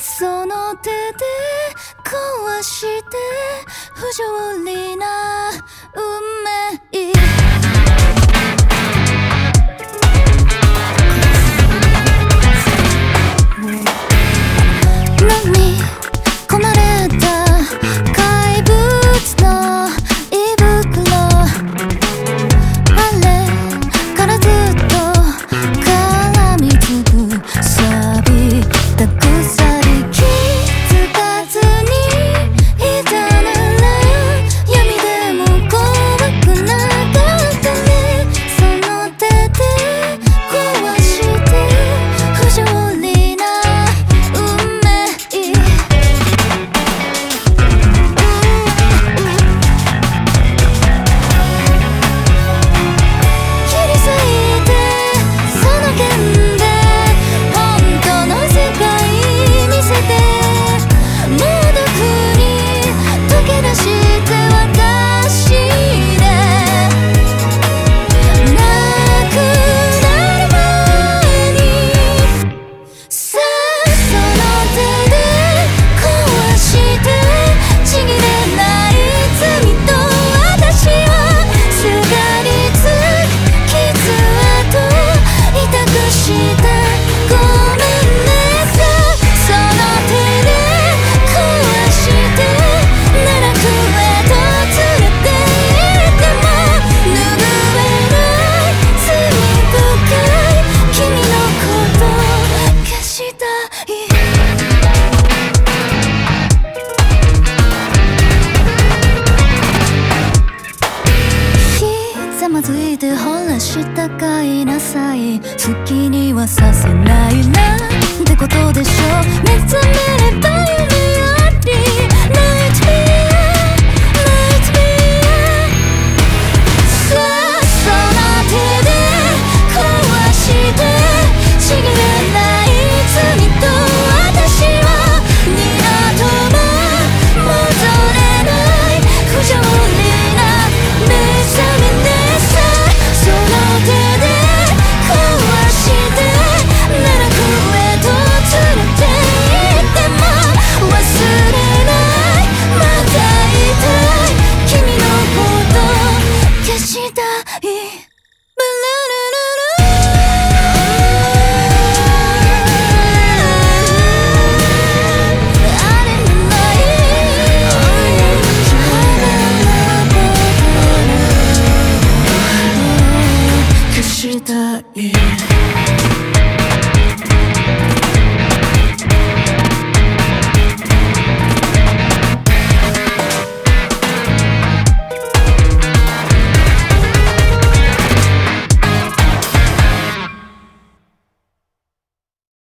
その手で壊して不条理な運命。しいなさい。好きにはさせないな。ってことでしょ。目覚めればしたい